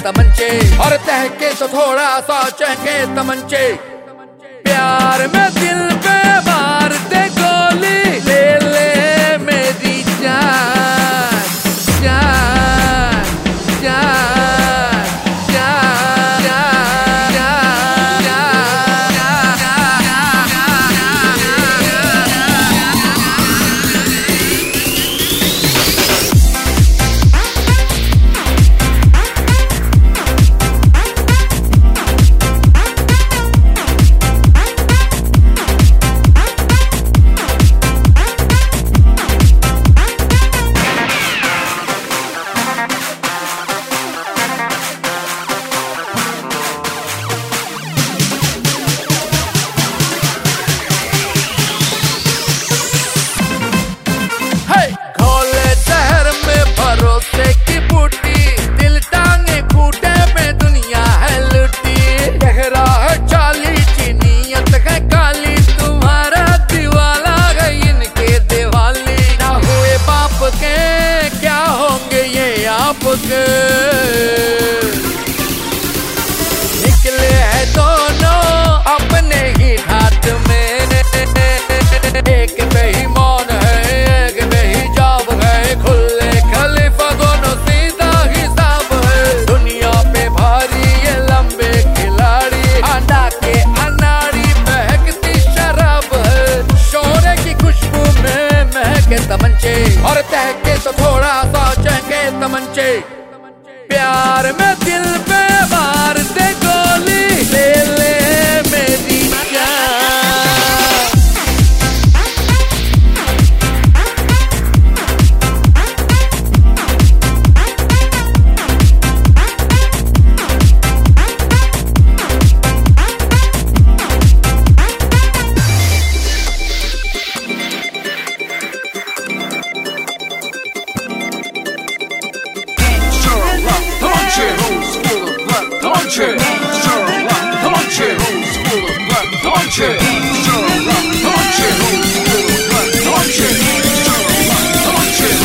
तमंचे। और तहके तो थोड़ा सा चहके तमंचे। प्यार में दिल आपके निकले हैं दोनों अपने ही हाथ में। एक बेईमान है एक है खुले दोनों है। दुनिया भारी लंबे खिलाड़ी। के महकती है। शोरे की खुशबू में महके और में दिल पे on, Come on, cheer. Come on, cheer. Come on, cheer. Come on, cheer. Come on, cheer. Come on, cheer.